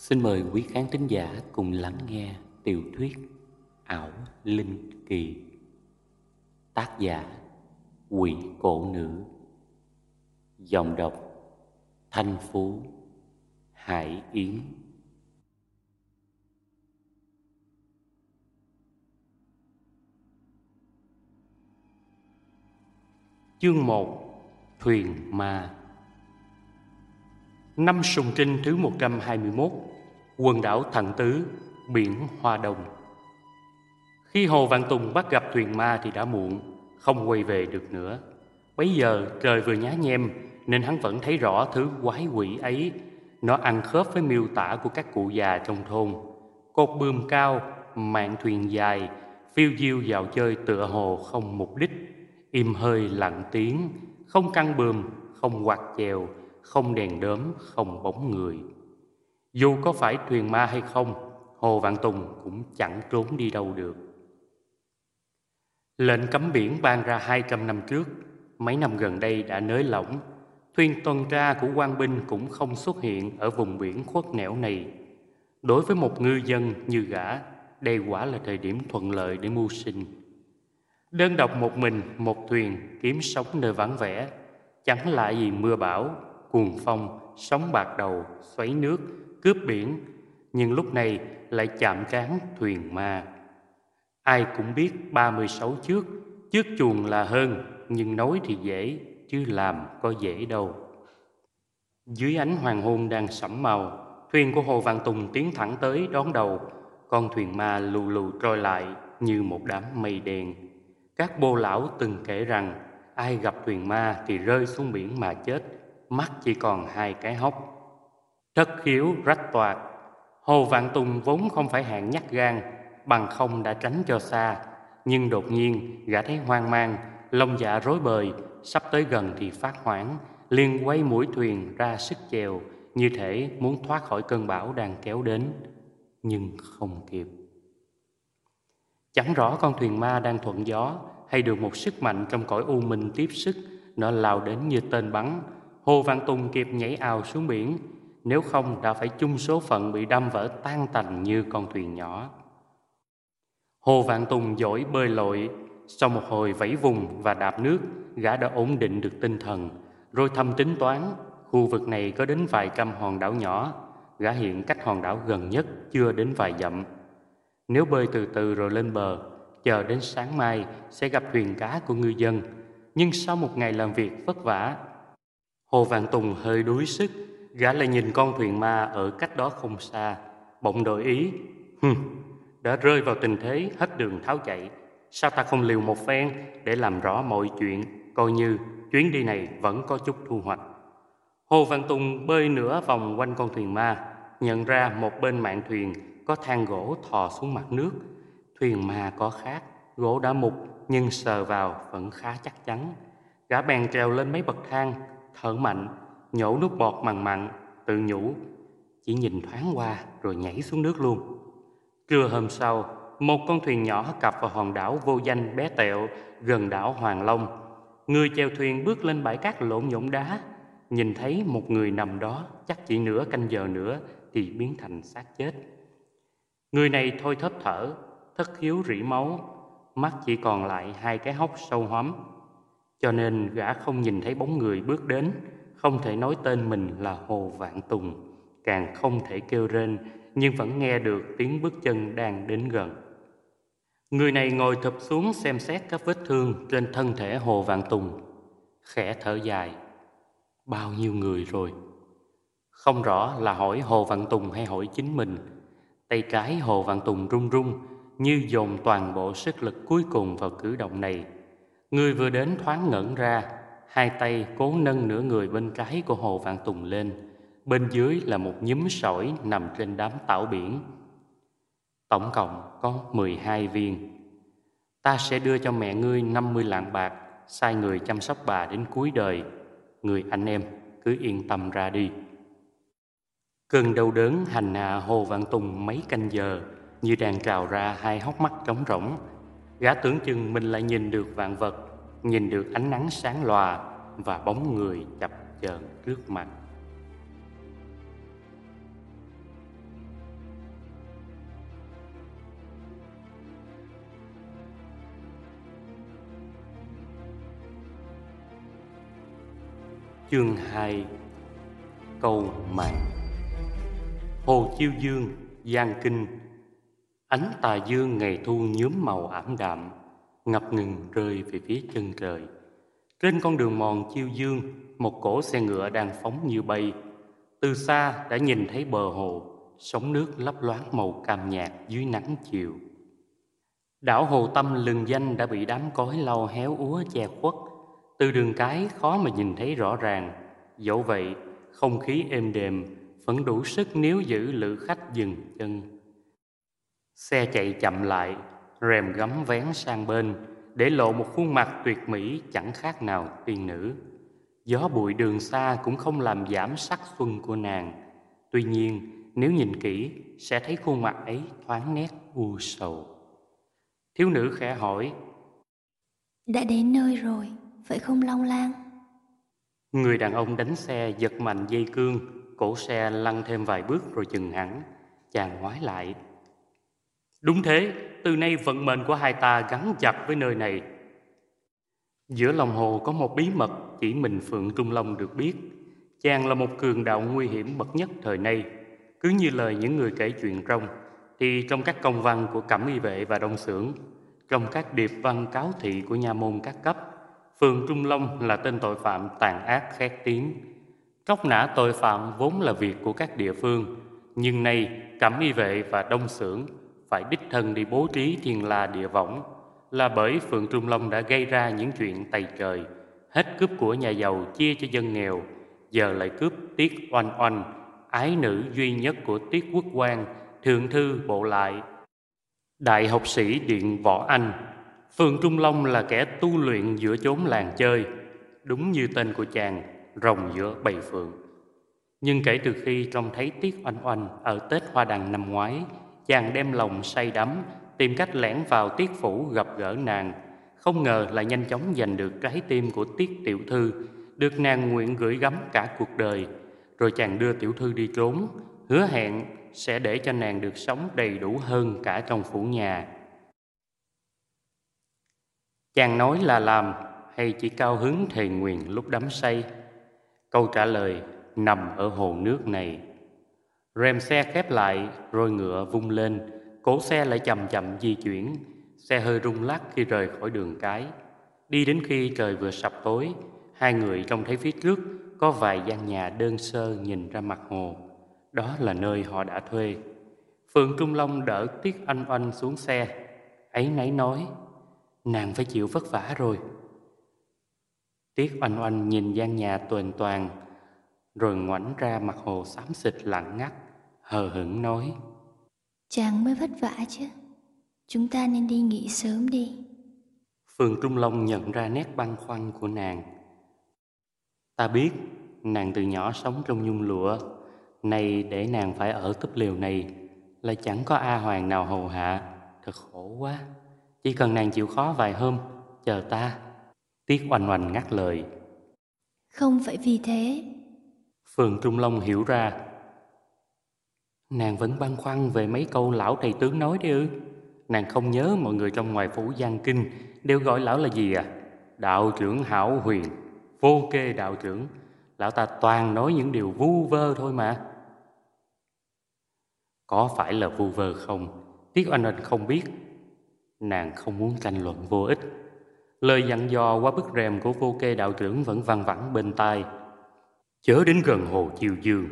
Xin mời quý khán thính giả cùng lắng nghe tiểu thuyết Ảo Linh Kỳ. Tác giả, Quỷ Cổ Nữ. Dòng đọc, Thanh Phú, Hải Yến. Chương 1 Thuyền Ma. Năm sùng trinh thứ 121 Quần đảo Thận Tứ Biển Hoa đồng. Khi Hồ vạn Tùng bắt gặp thuyền ma thì đã muộn Không quay về được nữa. Bấy giờ trời vừa nhá nhem Nên hắn vẫn thấy rõ thứ quái quỷ ấy. Nó ăn khớp với miêu tả của các cụ già trong thôn. Cột bươm cao, mạng thuyền dài Phiêu diêu dạo chơi tựa hồ không mục đích. Im hơi lặng tiếng Không căng bườm, không quạt chèo không đèn đớm, không bóng người. Dù có phải thuyền ma hay không, Hồ Vạn Tùng cũng chẳng trốn đi đâu được. Lệnh cấm biển ban ra 200 năm trước, mấy năm gần đây đã nới lỏng. Thuyền tuần tra của quan binh cũng không xuất hiện ở vùng biển khuất nẻo này. Đối với một ngư dân như gã, đây quả là thời điểm thuận lợi để mưu sinh. Đơn độc một mình, một thuyền, kiếm sống nơi vắng vẻ, chẳng lạ gì mưa bão, cuồng phong, sóng bạc đầu, xoáy nước, cướp biển, nhưng lúc này lại chạm trán thuyền ma. Ai cũng biết 36 trước, trước chuồng là hơn, nhưng nói thì dễ, chứ làm có dễ đâu. Dưới ánh hoàng hôn đang sẫm màu, thuyền của Hồ Văn Tùng tiến thẳng tới đón đầu, con thuyền ma lù lù trôi lại như một đám mây đen. Các bô lão từng kể rằng ai gặp thuyền ma thì rơi xuống biển mà chết, mắt chỉ còn hai cái hốc. Thất khiếu rách toạc, Hồ Vạn Tùng vốn không phải hạng nhắc gan, bằng không đã tránh cho xa. Nhưng đột nhiên gã thấy hoang mang, lông dạ rối bời, sắp tới gần thì phát hoảng, liền quay mũi thuyền ra sức chèo, như thể muốn thoát khỏi cơn bão đang kéo đến, nhưng không kịp. Chẳng rõ con thuyền ma đang thuận gió hay được một sức mạnh trong cõi u minh tiếp sức, nó lao đến như tên bắn, Hồ Văn Tùng kịp nhảy ào xuống biển, nếu không đã phải chung số phận bị đâm vỡ tan tành như con thuyền nhỏ. Hồ Vạn Tùng giỏi bơi lội, sau một hồi vẫy vùng và đạp nước, gã đã ổn định được tinh thần, rồi thầm tính toán, khu vực này có đến vài trăm hòn đảo nhỏ, gã hiện cách hòn đảo gần nhất chưa đến vài dặm. Nếu bơi từ từ rồi lên bờ, chờ đến sáng mai sẽ gặp thuyền cá của ngư dân, nhưng sau một ngày làm việc vất vả, Hồ Vạn Tùng hơi đuối sức, gã lại nhìn con thuyền ma ở cách đó không xa, bỗng đổi ý. Hừm, đã rơi vào tình thế hết đường tháo chạy. Sao ta không liều một phen để làm rõ mọi chuyện, coi như chuyến đi này vẫn có chút thu hoạch. Hồ Văn Tùng bơi nửa vòng quanh con thuyền ma, nhận ra một bên mạn thuyền có thang gỗ thò xuống mặt nước. Thuyền ma có khác, gỗ đã mục nhưng sờ vào vẫn khá chắc chắn. Gã bèn trèo lên mấy bậc thang, thở mạnh, nhổ nước bọt mặn mặn, tự nhủ, chỉ nhìn thoáng qua rồi nhảy xuống nước luôn. Trưa hôm sau, một con thuyền nhỏ cập vào hòn đảo vô danh bé tẹo gần đảo Hoàng Long. Người chèo thuyền bước lên bãi cát lộn nhộn đá, nhìn thấy một người nằm đó chắc chỉ nửa canh giờ nữa thì biến thành xác chết. Người này thôi thấp thở, thất khiếu rỉ máu, mắt chỉ còn lại hai cái hốc sâu hóm cho nên gã không nhìn thấy bóng người bước đến, không thể nói tên mình là Hồ Vạn Tùng, càng không thể kêu rên, nhưng vẫn nghe được tiếng bước chân đang đến gần. Người này ngồi thụp xuống xem xét các vết thương trên thân thể Hồ Vạn Tùng, khẽ thở dài. Bao nhiêu người rồi? Không rõ là hỏi Hồ Vạn Tùng hay hỏi chính mình. Tay trái Hồ Vạn Tùng run run như dồn toàn bộ sức lực cuối cùng vào cử động này. Người vừa đến thoáng ngẩn ra, hai tay cố nâng nửa người bên trái của Hồ Vạn Tùng lên. Bên dưới là một nhúm sỏi nằm trên đám tảo biển. Tổng cộng có 12 viên. Ta sẽ đưa cho mẹ ngươi 50 lạng bạc, sai người chăm sóc bà đến cuối đời. Người anh em cứ yên tâm ra đi. Cơn đau đớn hành hạ Hồ Vạn Tùng mấy canh giờ như đang trào ra hai hốc mắt trống rỗng gã tưởng chừng mình lại nhìn được vạn vật, nhìn được ánh nắng sáng lòa và bóng người chập chờn trước mặt. Chương 2 Câu mạng. Hồ Chiêu Dương, Giang Kinh Ánh tà dương ngày thu nhuốm màu ảm đạm Ngập ngừng rơi về phía chân trời. Trên con đường mòn Chiêu Dương Một cỗ xe ngựa đang phóng như bay. Từ xa đã nhìn thấy bờ hồ Sóng nước lấp loáng màu cam nhạt dưới nắng chiều. Đảo Hồ Tâm lừng danh đã bị đám cối lau héo úa che khuất. Từ đường cái khó mà nhìn thấy rõ ràng. Dẫu vậy, không khí êm đềm vẫn đủ sức níu giữ lữ khách dừng chân. Xe chạy chậm lại, rèm gấm vén sang bên, để lộ một khuôn mặt tuyệt mỹ chẳng khác nào tiên nữ. Gió bụi đường xa cũng không làm giảm sắc xuân của nàng. Tuy nhiên, nếu nhìn kỹ, sẽ thấy khuôn mặt ấy thoáng nét u sầu. Thiếu nữ khẽ hỏi, Đã đến nơi rồi, phải không Long Lang? Người đàn ông đánh xe giật mạnh dây cương, cổ xe lăn thêm vài bước rồi dừng hẳn. Chàng ngoái lại. Đúng thế, từ nay vận mệnh của hai ta gắn chặt với nơi này. Giữa lòng hồ có một bí mật chỉ mình Phượng Trung Long được biết. Chàng là một cường đạo nguy hiểm bậc nhất thời nay. Cứ như lời những người kể chuyện trong, thì trong các công văn của Cẩm Y Vệ và Đông Xưởng, trong các điệp văn cáo thị của nhà môn các cấp, Phường Trung Long là tên tội phạm tàn ác khét tiếng. Cóc nã tội phạm vốn là việc của các địa phương, nhưng nay Cẩm Y Vệ và Đông Xưởng phải đích thân đi bố trí thiên la địa võng là bởi phượng Trung Long đã gây ra những chuyện tày trời, hết cướp của nhà giàu chia cho dân nghèo, giờ lại cướp Tiết Oanh Oanh, ái nữ duy nhất của Tiết Quốc Quang, thượng thư bộ lại. Đại học sĩ Điện Võ Anh phượng Trung Long là kẻ tu luyện giữa chốn làng chơi, đúng như tên của chàng, rồng giữa bầy phượng. Nhưng kể từ khi trông thấy Tiết Oanh Oanh ở Tết Hoa Đằng năm ngoái, chàng đem lòng say đắm, tìm cách lẻn vào Tiết Phủ gặp gỡ nàng. Không ngờ là nhanh chóng giành được trái tim của Tiết Tiểu Thư, được nàng nguyện gửi gắm cả cuộc đời. Rồi chàng đưa Tiểu Thư đi trốn, hứa hẹn sẽ để cho nàng được sống đầy đủ hơn cả trong phủ nhà. Chàng nói là làm hay chỉ cao hứng thề nguyện lúc đắm say? Câu trả lời nằm ở hồ nước này. Rèm xe khép lại rồi ngựa vung lên, cổ xe lại chậm chậm di chuyển, xe hơi rung lắc khi rời khỏi đường cái. Đi đến khi trời vừa sập tối, hai người trông thấy phía trước có vài gian nhà đơn sơ nhìn ra mặt hồ. Đó là nơi họ đã thuê. Phượng Trung Long đỡ Tiết Anh Oanh xuống xe. Ấy nấy nói, nàng phải chịu vất vả rồi. Tiết Oanh Oanh nhìn gian nhà tuần toàn, rồi ngoảnh ra mặt hồ xám xịt lặng ngắt, hờ hững nói. Chàng mới vất vả chứ, chúng ta nên đi nghỉ sớm đi. Phương Trung Long nhận ra nét băn khoăn của nàng. Ta biết, nàng từ nhỏ sống trong nhung lụa, nay để nàng phải ở túp liều này, lại chẳng có A Hoàng nào hầu hạ, thật khổ quá. Chỉ cần nàng chịu khó vài hôm, chờ ta. Tiết oanh oanh ngắt lời. Không phải vì thế. Phường Trung Long hiểu ra. Nàng vẫn băn khoăn về mấy câu lão thầy tướng nói đấy ư. Nàng không nhớ mọi người trong ngoài phủ Giang Kinh đều gọi lão là gì à? Đạo trưởng Hảo Huyền, vô kê đạo trưởng. Lão ta toàn nói những điều vu vơ thôi mà. Có phải là vu vơ không? Tiết Oanh Oanh không biết Nàng không muốn tranh luận vô ích Lời dặn dò qua bức rèm của vô kê đạo trưởng vẫn văng vẳng bên tai Chớ đến gần hồ chiều dương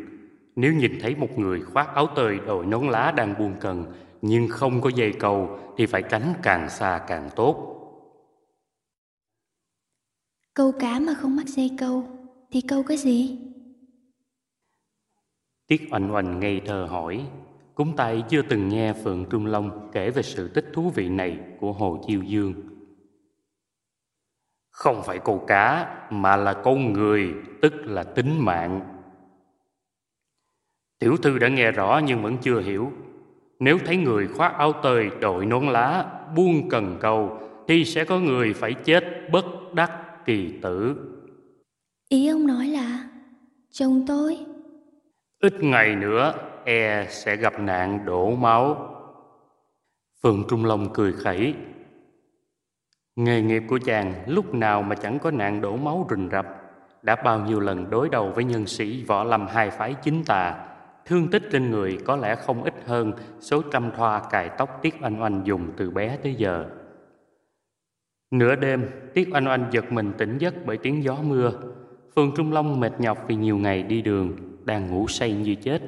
nếu nhìn thấy một người khoác áo tơi đội nón lá đang buông cần Nhưng không có dây cầu Thì phải tránh càng xa càng tốt Câu cá mà không mắc dây câu Thì câu cái gì? Tiết oanh oanh ngây thơ hỏi Cúng tay chưa từng nghe Phượng Trung Long kể về sự tích thú vị này của Hồ Chiêu Dương. Không phải câu cá mà là câu người, tức là tính mạng. Tiểu thư đã nghe rõ nhưng vẫn chưa hiểu. Nếu thấy người khoác áo tơi đội nón lá, buông cần câu, thì sẽ có người phải chết bất đắc kỳ tử. Ý ông nói là chồng tôi Ít ngày nữa e sẽ gặp nạn đổ máu. Phượng Trung Long cười khẩy. Nghề nghiệp của chàng lúc nào mà chẳng có nạn đổ máu rình rập. đã bao nhiêu lần đối đầu với nhân sĩ võ lâm hai phái chính tà, thương tích trên người có lẽ không ít hơn số trăm thoa cài tóc Tiết Oanh Oanh dùng từ bé tới giờ. Nửa đêm, Tiết Oanh Oanh giật mình tỉnh giấc bởi tiếng gió mưa. Phương Trung Long mệt nhọc vì nhiều ngày đi đường, đang ngủ say như chết.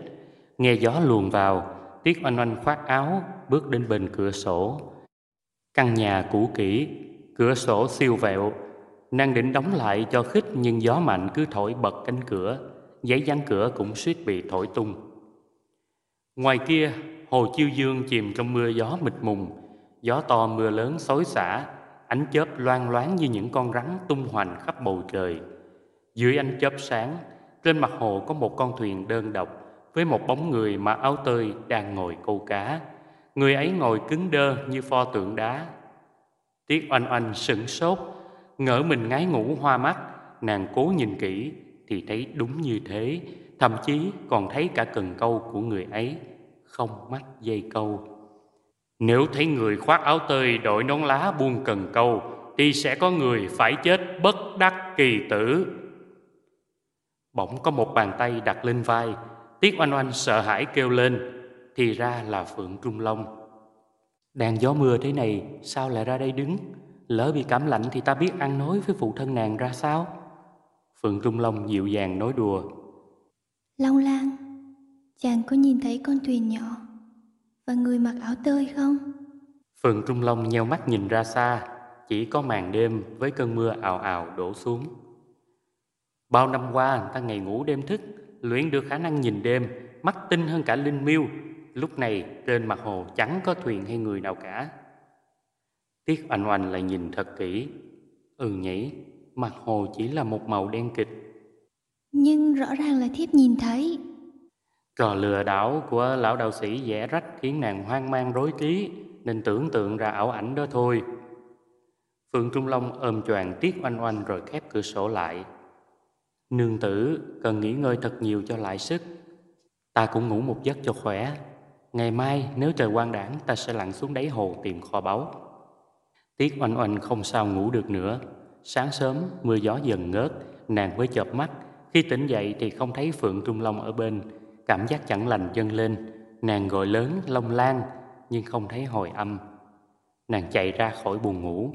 Nghe gió luồn vào, Tiết Oanh Oanh khoác áo, bước đến bên cửa sổ. Căn nhà cũ kỹ, cửa sổ siêu vẹo, nàng định đóng lại cho khích nhưng gió mạnh cứ thổi bật cánh cửa, giấy dán cửa cũng suýt bị thổi tung. Ngoài kia, hồ chiêu dương chìm trong mưa gió mịt mùng, gió to mưa lớn xối xả, ánh chớp loang loáng như những con rắn tung hoành khắp bầu trời. Dưới ánh chớp sáng, trên mặt hồ có một con thuyền đơn độc với một bóng người mặc áo tơi đang ngồi câu cá. Người ấy ngồi cứng đơ như pho tượng đá. Tiết oanh oanh sững sốt, ngỡ mình ngái ngủ hoa mắt, nàng cố nhìn kỹ thì thấy đúng như thế, thậm chí còn thấy cả cần câu của người ấy, không mắc dây câu. Nếu thấy người khoác áo tơi đội nón lá buông cần câu, thì sẽ có người phải chết bất đắc kỳ tử. Bỗng có một bàn tay đặt lên vai, Tiết oanh oanh sợ hãi kêu lên, thì ra là Phượng Trung Long. Đang gió mưa thế này, sao lại ra đây đứng? Lỡ bị cảm lạnh thì ta biết ăn nói với phụ thân nàng ra sao? Phượng Trung Long dịu dàng nói đùa. Long Lan, chàng có nhìn thấy con thuyền nhỏ và người mặc áo tơi không? Phượng Trung Long nheo mắt nhìn ra xa, chỉ có màn đêm với cơn mưa ào ào đổ xuống. Bao năm qua ta ngày ngủ đêm thức, luyện được khả năng nhìn đêm, mắt tinh hơn cả linh miêu. Lúc này trên mặt hồ chẳng có thuyền hay người nào cả. Tiết oanh oanh lại nhìn thật kỹ. Ừ nhỉ, mặt hồ chỉ là một màu đen kịch. Nhưng rõ ràng là thiếp nhìn thấy. Trò lừa đảo của lão đạo sĩ vẽ rách khiến nàng hoang mang rối trí nên tưởng tượng ra ảo ảnh đó thôi. Phương Trung Long ôm choàng Tiết oanh oanh rồi khép cửa sổ lại. Nương tử cần nghỉ ngơi thật nhiều cho lại sức. Ta cũng ngủ một giấc cho khỏe. Ngày mai nếu trời quang đảng ta sẽ lặn xuống đáy hồ tìm kho báu. Tiết oanh oanh không sao ngủ được nữa. Sáng sớm mưa gió dần ngớt, nàng mới chợp mắt. Khi tỉnh dậy thì không thấy Phượng Trung Long ở bên. Cảm giác chẳng lành dâng lên. Nàng gọi lớn Long Lan nhưng không thấy hồi âm. Nàng chạy ra khỏi buồn ngủ.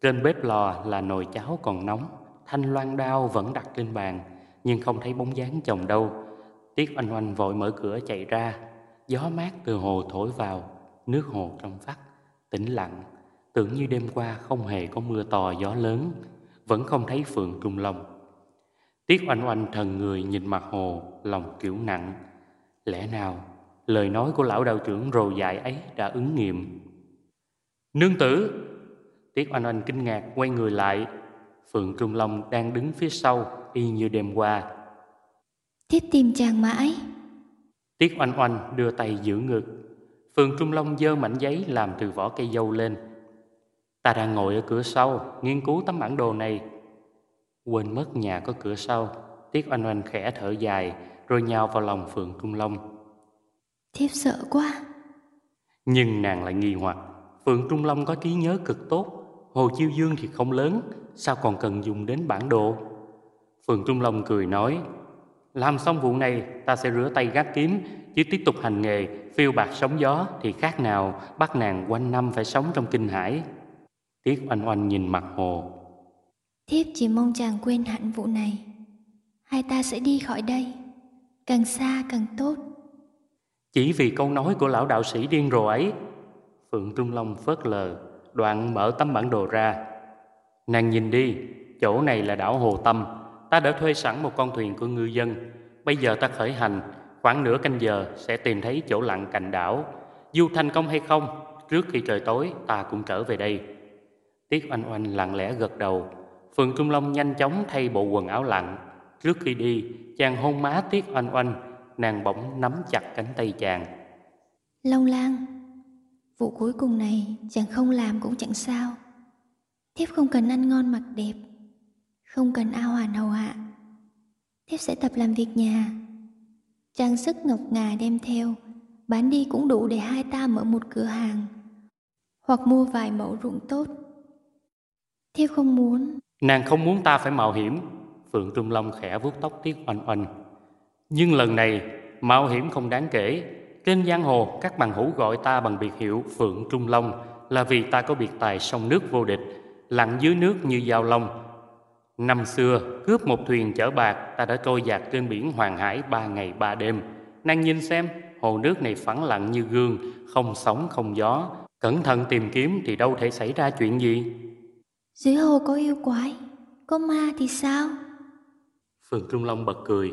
Trên bếp lò là nồi cháo còn nóng. Thanh loan đao vẫn đặt lên bàn nhưng không thấy bóng dáng chồng đâu. Tiết oanh oanh vội mở cửa chạy ra. Gió mát từ hồ thổi vào, nước hồ trong vắt, tĩnh lặng Tưởng như đêm qua không hề có mưa to gió lớn Vẫn không thấy phượng trung long Tiết oanh oanh thần người nhìn mặt hồ Lòng kiểu nặng. Lẽ nào lời nói của lão đạo trưởng rồ dại ấy đã ứng nghiệm? Nương tử! Tiết oanh oanh kinh ngạc quay người lại. Phượng Trung Long đang đứng phía sau Y như đêm qua. Thiếp tìm chàng mãi Tiết oanh oanh đưa tay giữ ngực. Phượng Trung Long dơ mảnh giấy làm từ vỏ cây dâu lên. Ta đang ngồi ở cửa sau, nghiên cứu tấm bản đồ này. Quên mất nhà có cửa sau, Tiết oanh oanh khẽ thở dài, rồi nhào vào lòng Phượng Trung Long. Thiếp sợ quá. Nhưng nàng lại nghi hoặc, Phượng Trung Long có trí nhớ cực tốt, Hồ Chiêu Dương thì không lớn, sao còn cần dùng đến bản đồ? Phượng Trung Long cười nói, làm xong vụ này ta sẽ rửa tay gác kiếm, chứ tiếp tục hành nghề phiêu bạc sóng gió thì khác nào bắt nàng quanh năm phải sống trong kinh hải. Tiết oanh oanh nhìn mặt hồ. Thiếp chỉ mong chàng quên hẳn vụ này. Hai ta sẽ đi khỏi đây. Càng xa càng tốt. Chỉ vì câu nói của lão đạo sĩ điên rồ ấy. Phượng Trung Long phớt lờ, đoạn mở tấm bản đồ ra. Nàng nhìn đi, chỗ này là đảo Hồ Tâm. Ta đã thuê sẵn một con thuyền của ngư dân. Bây giờ ta khởi hành, khoảng nửa canh giờ sẽ tìm thấy chỗ lặn cạnh đảo. Dù thành công hay không, trước khi trời tối ta cũng trở về đây. Tiết oanh oanh lặng lẽ gật đầu Phượng Trung Long nhanh chóng thay bộ quần áo lặn. Trước khi đi, Chàng hôn má Tiết oanh oanh, Nàng bỗng nắm chặt cánh tay chàng. Long Lan, Vụ cuối cùng này chàng không làm cũng chẳng sao. Thiếp không cần ăn ngon mặc đẹp, Không cần ao hoàn hầu hạ Thiếp sẽ tập làm việc nhà. Trang sức ngọc ngà đem theo, Bán đi cũng đủ để hai ta mở một cửa hàng Hoặc mua vài mẫu ruộng tốt. Thiếp không muốn Nàng không muốn ta phải mạo hiểm Phượng Trung Long khẽ vuốt tóc Tiết Oanh Oanh. Nhưng lần này, mạo hiểm không đáng kể. Trên giang hồ, các bằng hữu gọi ta bằng biệt hiệu Phượng Trung Long là vì ta có biệt tài sông nước vô địch, lặn dưới nước như dao long. Năm xưa, cướp một thuyền chở bạc, ta đã trôi dạt trên biển Hoàng Hải ba ngày ba đêm. Nàng nhìn xem, hồ nước này phẳng lặng như gương, không sóng không gió. Cẩn thận tìm kiếm thì đâu thể xảy ra chuyện gì. Dưới hồ có yêu quái, có ma thì sao? Phượng Trung Long bật cười.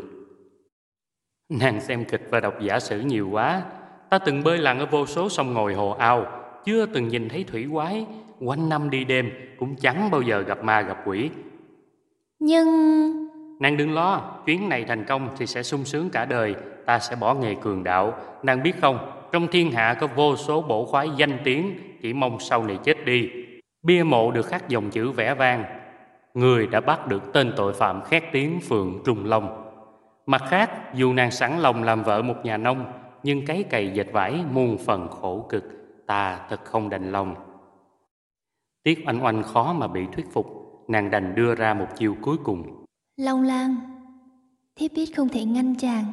Nàng xem kịch và đọc giả sử nhiều quá. Ta từng bơi lặn ở vô số sông ngồi hồ ao, chưa từng nhìn thấy thủy quái, quanh năm đi đêm cũng chẳng bao giờ gặp ma gặp quỷ. Nhưng... Nàng đừng lo, chuyến này thành công thì sẽ sung sướng cả đời, ta sẽ bỏ nghề cường đạo. Nàng biết không, trong thiên hạ có vô số bổ khoái danh tiếng, chỉ mong sau này chết đi. Bia mộ được khắc dòng chữ vẽ vang, người đã bắt được tên tội phạm khét tiếng Phượng Trung Long. Mặt khác, dù nàng sẵn lòng làm vợ một nhà nông, nhưng cái cày dệt vải muôn phần khổ cực, ta thật không đành lòng. Tiết oanh oanh khó mà bị thuyết phục, nàng đành đưa ra một chiêu cuối cùng. Long Lan, thiếp biết không thể ngăn chàng,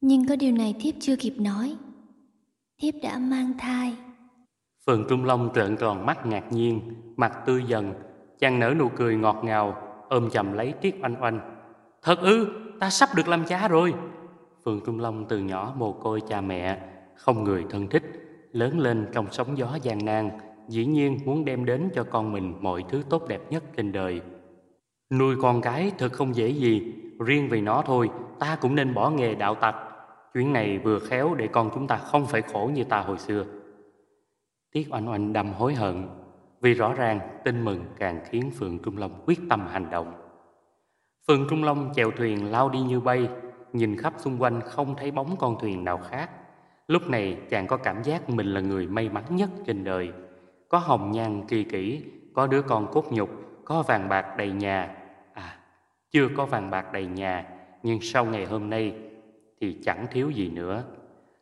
nhưng có điều này thiếp chưa kịp nói. Thiếp đã mang thai. Phường Trung Long trợn tròn mắt ngạc nhiên, mặt tươi dần, chàng nở nụ cười ngọt ngào, ôm chầm lấy Triết oanh oanh. Thật ư, ta sắp được làm cha rồi. Phường Trung Long từ nhỏ mồ côi cha mẹ, không người thân thích, lớn lên trong sóng gió gian nan, dĩ nhiên muốn đem đến cho con mình mọi thứ tốt đẹp nhất trên đời. Nuôi con cái thật không dễ gì, riêng vì nó thôi, ta cũng nên bỏ nghề đạo tặc. Chuyến này vừa khéo để con chúng ta không phải khổ như ta hồi xưa. Tiết oanh oanh đầm hối hận, vì rõ ràng tin mừng càng khiến Phượng Trung Long quyết tâm hành động. Phượng Trung Long chèo thuyền lao đi như bay, nhìn khắp xung quanh không thấy bóng con thuyền nào khác. Lúc này chàng có cảm giác mình là người may mắn nhất trên đời. Có hồng nhan kỳ kỹ có đứa con cốt nhục, có vàng bạc đầy nhà. À, chưa có vàng bạc đầy nhà, nhưng sau ngày hôm nay thì chẳng thiếu gì nữa.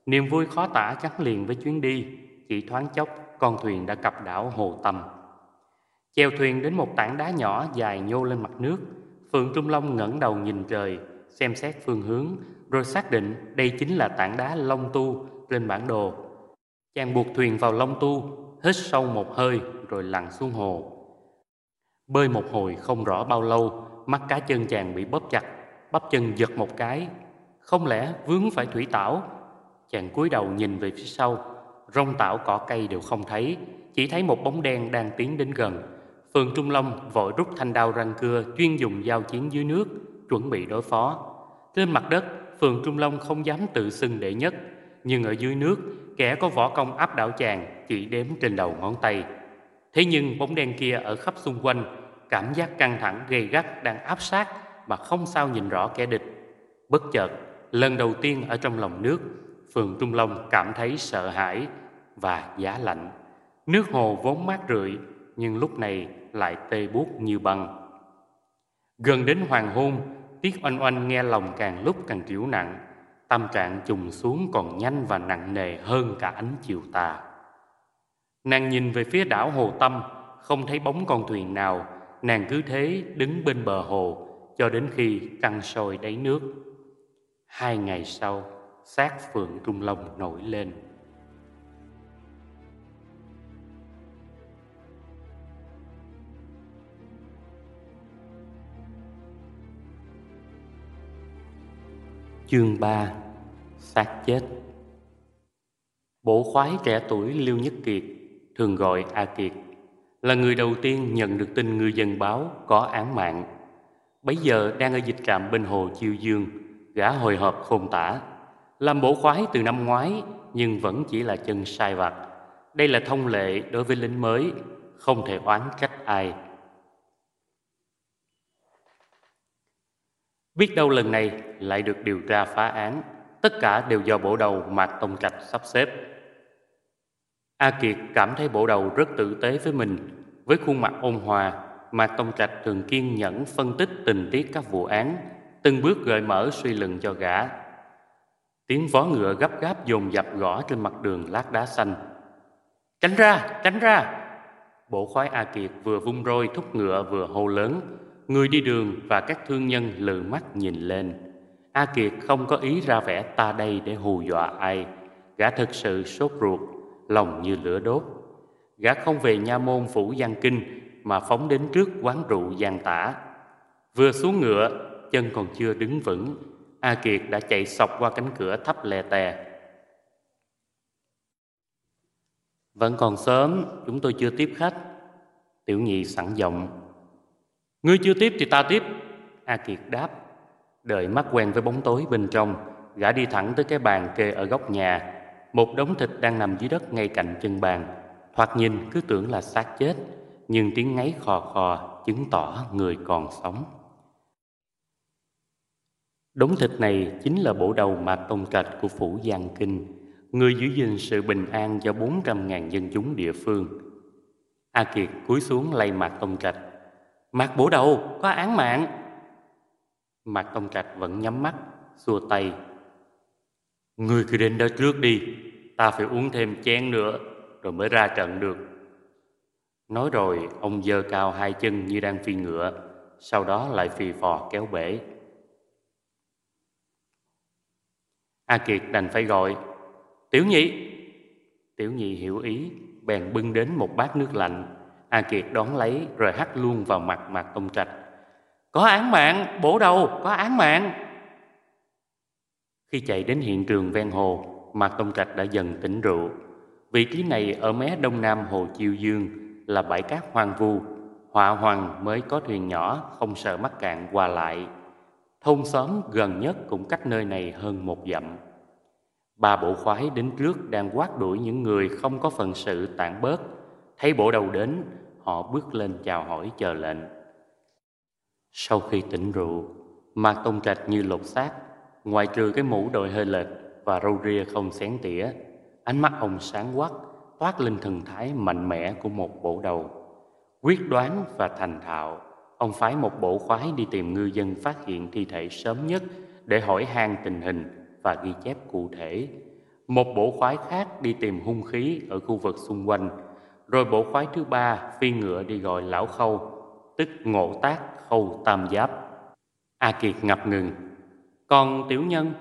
Niềm vui khó tả gắn liền với chuyến đi, chỉ thoáng chốc con thuyền đã cập đảo Hồ Tâm. Chèo thuyền đến một tảng đá nhỏ dài nhô lên mặt nước, Phượng Trung Long ngẩng đầu nhìn trời, xem xét phương hướng, rồi xác định đây chính là tảng đá Long Tu trên bản đồ. Chàng buộc thuyền vào Long Tu, hít sâu một hơi rồi lặn xuống hồ. Bơi một hồi không rõ bao lâu, mắt cá chân chàng bị bóp chặt, bắp chân giật một cái. Không lẽ vướng phải thủy tảo? Chàng cúi đầu nhìn về phía sau, rong tảo cỏ cây đều không thấy, chỉ thấy một bóng đen đang tiến đến gần. Phường Trung Long vội rút thanh đao răng cưa chuyên dùng giao chiến dưới nước, chuẩn bị đối phó. Trên mặt đất, Phường Trung Long không dám tự xưng đệ nhất, nhưng ở dưới nước, kẻ có võ công áp đảo chàng chỉ đếm trên đầu ngón tay. Thế nhưng bóng đen kia ở khắp xung quanh, cảm giác căng thẳng gay gắt đang áp sát mà không sao nhìn rõ kẻ địch. Bất chợt, lần đầu tiên ở trong lòng nước, Phường Trung Long cảm thấy sợ hãi và giá lạnh. Nước hồ vốn mát rượi, nhưng lúc này lại tê buốt như băng. Gần đến hoàng hôn, Tiết oanh oanh nghe lòng càng lúc càng triểu nặng, tâm trạng trùng xuống còn nhanh và nặng nề hơn cả ánh chiều tà. Nàng nhìn về phía đảo Hồ Tâm, không thấy bóng con thuyền nào, nàng cứ thế đứng bên bờ hồ cho đến khi căng sôi đáy nước. Hai ngày sau, sát Phượng Trung Long nổi lên. Chương 3 Xác chết Bộ khoái trẻ tuổi Liêu Nhất Kiệt, thường gọi A Kiệt, là người đầu tiên nhận được tin người dân báo có án mạng. Bấy giờ đang ở dịch trạm bên hồ Chiêu Dương, gã hồi hộp khôn tả. Làm bổ khoái từ năm ngoái nhưng vẫn chỉ là chân sai vặt. Đây là thông lệ đối với lính mới, không thể oán trách ai. Biết đâu lần này lại được điều tra phá án, tất cả đều do bộ đầu Mạc Tông Trạch sắp xếp. A Kiệt cảm thấy bộ đầu rất tử tế với mình, với khuôn mặt ôn hòa, Mạc Tông Trạch thường kiên nhẫn phân tích tình tiết các vụ án, từng bước gợi mở suy luận cho gã. Tiếng vó ngựa gấp gáp dồn dập gõ trên mặt đường lát đá xanh. Tránh ra, tránh ra! Bộ khoái A Kiệt vừa vung roi thúc ngựa vừa hô lớn, Người đi đường và các thương nhân lừ mắt nhìn lên. A Kiệt không có ý ra vẻ ta đây để hù dọa ai. Gã thực sự sốt ruột, lòng như lửa đốt. Gã không về nha môn phủ Giang Kinh mà phóng đến trước quán rượu Giang Tả. Vừa xuống ngựa, chân còn chưa đứng vững, A Kiệt đã chạy sọc qua cánh cửa thấp lè tè. Vẫn còn sớm, chúng tôi chưa tiếp khách. Tiểu nhị sẵn giọng. Ngươi chưa tiếp thì ta tiếp. A Kiệt đáp. Đợi mắt quen với bóng tối bên trong, gã đi thẳng tới cái bàn kê ở góc nhà. Một đống thịt đang nằm dưới đất ngay cạnh chân bàn. Thoạt nhìn cứ tưởng là xác chết, nhưng tiếng ngáy khò khò chứng tỏ người còn sống. Đống thịt này chính là bộ đầu mà tông trạch của phủ Giang Kinh, người giữ gìn sự bình an cho 400.000 dân chúng địa phương. A Kiệt cúi xuống lay mặt tông trạch. mặt bổ đầu, có án mạng. mặt tông trạch vẫn nhắm mắt, xua tay. Người cứ đến đó trước đi, ta phải uống thêm chén nữa, rồi mới ra trận được. Nói rồi, ông dơ cao hai chân như đang phi ngựa, sau đó lại phì phò kéo bể. A Kiệt đành phải gọi Tiểu nhị Tiểu nhị hiểu ý Bèn bưng đến một bát nước lạnh. A Kiệt đón lấy rồi hắt luôn vào mặt mặt ông Trạch. Có án mạng, bổ đầu, có án mạng. Khi chạy đến hiện trường ven hồ Mạc Tông Trạch đã dần tỉnh rượu. Vị trí này ở mé đông nam hồ Chiêu Dương Là bãi cát hoang vu Họa hoàng mới có thuyền nhỏ Không sợ mắc cạn qua lại. Thôn xóm gần nhất cũng cách nơi này hơn một dặm. Ba bộ khoái đến trước đang quát đuổi những người không có phận sự tản bớt. Thấy bộ đầu đến, họ bước lên chào hỏi chờ lệnh. Sau khi tỉnh rượu, Mạc Tông Trạch như lột xác, ngoài trừ cái mũ đội hơi lệch và râu ria không xén tỉa, ánh mắt ông sáng quắc, toát lên thần thái mạnh mẽ của một bộ đầu, quyết đoán và thành thạo Ông phái một bộ khoái đi tìm ngư dân phát hiện thi thể sớm nhất để hỏi han tình hình và ghi chép cụ thể. Một bộ khoái khác đi tìm hung khí ở khu vực xung quanh. Rồi bộ khoái thứ ba phi ngựa đi gọi lão khâu, tức ngộ tác khâu tam giáp. A Kiệt ngập ngừng. Còn tiểu nhân?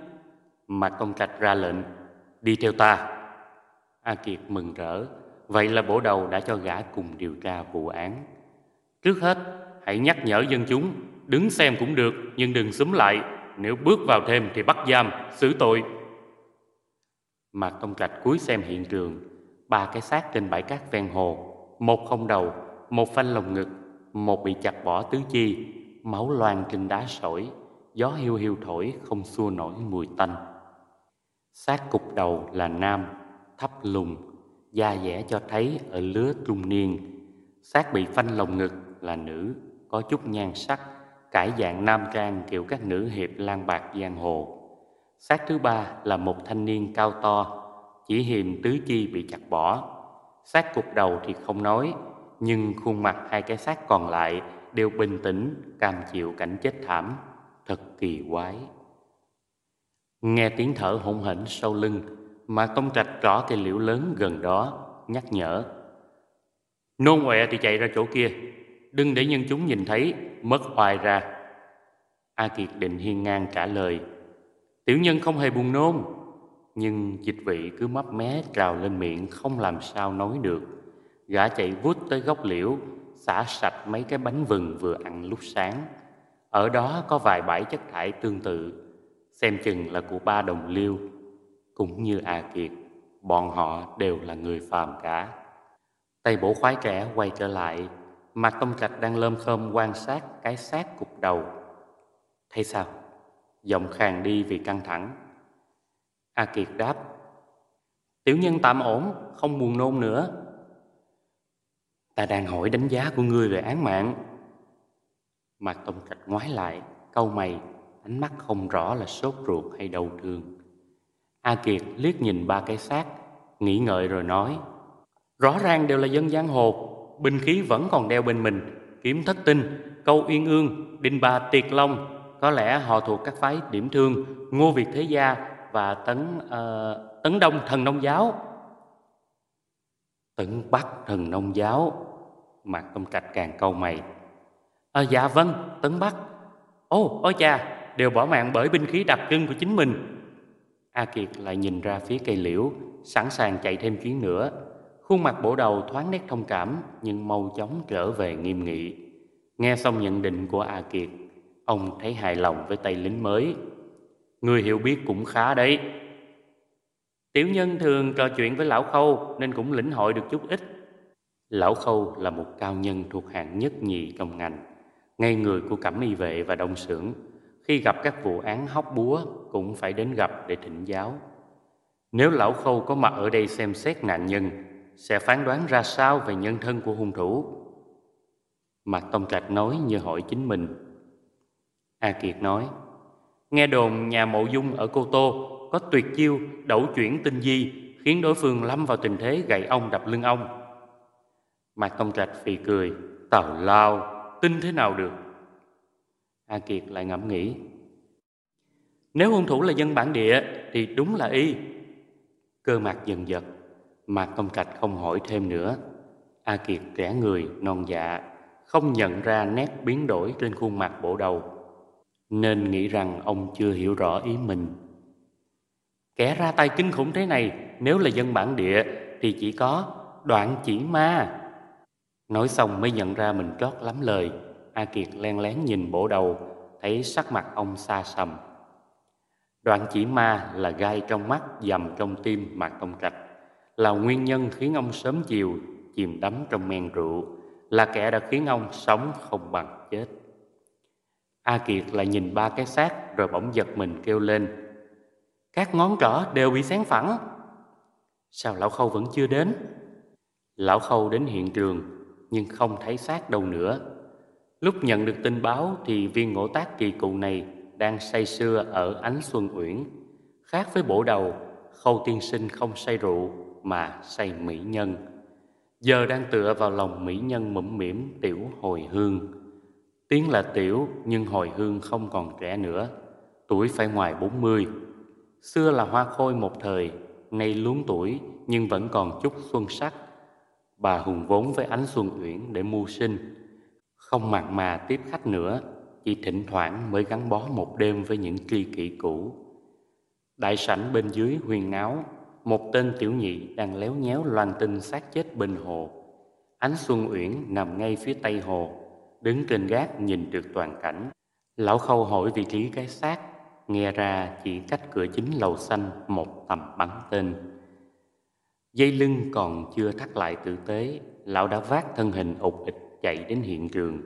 mà Công Trạch ra lệnh, đi theo ta. A Kiệt mừng rỡ, vậy là bổ đầu đã cho gã cùng điều tra vụ án. Trước hết, hãy nhắc nhở dân chúng, đứng xem cũng được nhưng đừng xúm lại, nếu bước vào thêm thì bắt giam, xử tội. Mạc Tông Trạch cúi xem hiện trường, ba cái xác trên bãi cát ven hồ, một không đầu, một phanh lồng ngực, một bị chặt bỏ tứ chi, máu loang trên đá sỏi, gió hiu hiu thổi không xua nổi mùi tanh. Xác cục đầu là nam, thấp lùn, da dẻ cho thấy ở lứa trung niên. Xác bị phanh lồng ngực là nữ, có chút nhan sắc, cải dạng nam trang kiểu các nữ hiệp lang bạc giang hồ. Xác thứ ba là một thanh niên cao to, chỉ hiềm tứ chi bị chặt bỏ. Xác cục đầu thì không nói, nhưng khuôn mặt hai cái xác còn lại đều bình tĩnh, cam chịu cảnh chết thảm, thật kỳ quái. Nghe tiếng thở hỗn hển sau lưng, mà công trạch rõ cây liễu lớn gần đó, nhắc nhở. Nôn ọe thì chạy ra chỗ kia, đừng để nhân chúng nhìn thấy, mất oai ra. A Kiệt định hiên ngang trả lời, tiểu nhân không hề buồn nôn, nhưng dịch vị cứ mấp mé trào lên miệng không làm sao nói được. Gã chạy vút tới gốc liễu, xả sạch mấy cái bánh vừng vừa ăn lúc sáng. Ở đó có vài bãi chất thải tương tự, xem chừng là của ba đồng liêu. Cũng như A Kiệt, bọn họ đều là người phàm cả. Tay bổ khoái trẻ quay trở lại mà Tông Trạch đang lơm khơm quan sát cái xác cục đầu. Thấy sao? Giọng khàn đi vì căng thẳng. A Kiệt đáp. Tiểu nhân tạm ổn, không buồn nôn nữa. Ta đang hỏi đánh giá của ngươi về án mạng. Mạc Tông Trạch ngoái lại, câu mày, ánh mắt không rõ là sốt ruột hay đau thương. A Kiệt liếc nhìn ba cái xác, nghĩ ngợi rồi nói. Rõ ràng đều là dân giang hồ, binh khí vẫn còn đeo bên mình, kiếm thất tinh, câu uyên ương, đinh ba tiệt long. Có lẽ họ thuộc các phái điểm thương, ngô Việt Thế Gia và tấn uh, tấn đông thần nông giáo. Tấn bắc thần nông giáo, Mạc Công Trạch càng câu mày. À, dạ vâng, Tấn Bắc. Ô, ôi cha, đều bỏ mạng bởi binh khí đặc trưng của chính mình. A Kiệt lại nhìn ra phía cây liễu, sẵn sàng chạy thêm chuyến nữa. Khuôn mặt bổ đầu thoáng nét thông cảm, nhưng mau chóng trở về nghiêm nghị. Nghe xong nhận định của A Kiệt, ông thấy hài lòng với tay lính mới. Người hiểu biết cũng khá đấy. Tiểu nhân thường trò chuyện với Lão Khâu nên cũng lĩnh hội được chút ít. Lão Khâu là một cao nhân thuộc hạng nhất nhì trong ngành, ngay người của cẩm y vệ và đông xưởng. Khi gặp các vụ án hóc búa cũng phải đến gặp để thỉnh giáo. Nếu Lão Khâu có mặt ở đây xem xét nạn nhân, sẽ phán đoán ra sao về nhân thân của hung thủ. Mạc Tông Trạch nói như hỏi chính mình. A Kiệt nói, nghe đồn nhà mộ dung ở Cô Tô có tuyệt chiêu đẩu chuyển tinh di khiến đối phương lâm vào tình thế gậy ông đập lưng ông. Mạc Tông Trạch phì cười, tào lao, tin thế nào được. A Kiệt lại ngẫm nghĩ. Nếu hung thủ là dân bản địa thì đúng là y. Cơ mặt dần giật, Mạc Công Trạch không hỏi thêm nữa. A Kiệt trẻ người, non dạ, không nhận ra nét biến đổi trên khuôn mặt bộ đầu, nên nghĩ rằng ông chưa hiểu rõ ý mình. Kẻ ra tay kinh khủng thế này, nếu là dân bản địa thì chỉ có đoạn chỉ ma. Nói xong mới nhận ra mình trót lắm lời, A Kiệt len lén nhìn bộ đầu, thấy sắc mặt ông xa sầm. Đoạn chỉ ma là gai trong mắt, dầm trong tim Mạc Công Trạch, là nguyên nhân khiến ông sớm chiều chìm đắm trong men rượu, là kẻ đã khiến ông sống không bằng chết. A Kiệt lại nhìn ba cái xác rồi bỗng giật mình kêu lên. Các ngón trỏ đều bị xén phẳng. Sao Lão Khâu vẫn chưa đến? Lão Khâu đến hiện trường nhưng không thấy xác đâu nữa. Lúc nhận được tin báo thì viên ngộ tác kỳ cụ này đang say sưa ở Ánh Xuân Uyển. Khác với bổ đầu, Khâu tiên sinh không say rượu mà say mỹ nhân. Giờ đang tựa vào lòng mỹ nhân mụm mỉm tiểu hồi hương. Tiếng là tiểu nhưng hồi hương không còn trẻ nữa, tuổi phải ngoài bốn mươi. Xưa là hoa khôi một thời, nay luống tuổi nhưng vẫn còn chút xuân sắc. Bà hùng vốn với ánh xuân uyển để mưu sinh, không mặn mà tiếp khách nữa, chỉ thỉnh thoảng mới gắn bó một đêm với những tri kỷ cũ. Đại sảnh bên dưới huyền náo, một tên tiểu nhị đang léo nhéo loan tin xác chết bên hồ. Ánh Xuân Uyển nằm ngay phía tây hồ, đứng trên gác nhìn được toàn cảnh. Lão Khâu hỏi vị trí cái xác, nghe ra chỉ cách cửa chính lầu xanh một tầm bắn tên. Dây lưng còn chưa thắt lại tử tế, lão đã vác thân hình ục ịch chạy đến hiện trường.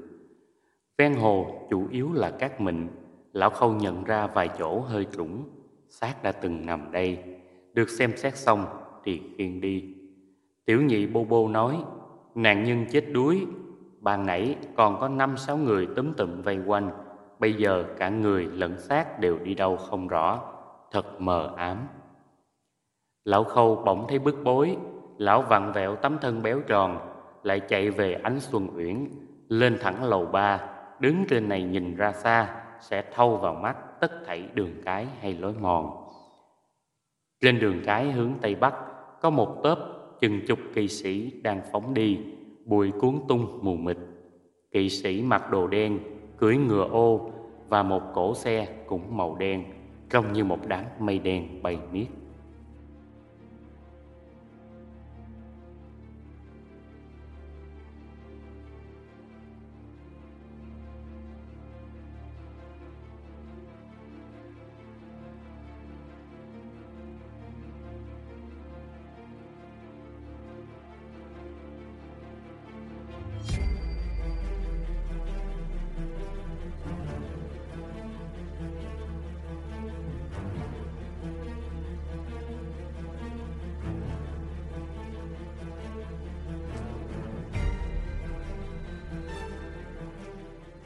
Ven hồ chủ yếu là cát mịn, lão khâu nhận ra vài chỗ hơi trũng, xác đã từng nằm đây, được xem xét xong thì khiêng đi. Tiểu nhị bô bô nói, nạn nhân chết đuối, ban nãy còn có năm sáu người túm tụm vây quanh, bây giờ cả người lẫn xác đều đi đâu không rõ, thật mờ ám. Lão khâu bỗng thấy bức bối, lão vặn vẹo tấm thân béo tròn, lại chạy về ánh xuân uyển, lên thẳng lầu ba, đứng trên này nhìn ra xa, sẽ thâu vào mắt tất thảy đường cái hay lối mòn. Trên đường cái hướng Tây Bắc, có một tớp chừng chục kỳ sĩ đang phóng đi, bụi cuốn tung mù mịt. Kỵ sĩ mặc đồ đen, cưỡi ngựa ô và một cổ xe cũng màu đen, trông như một đám mây đen bay miết.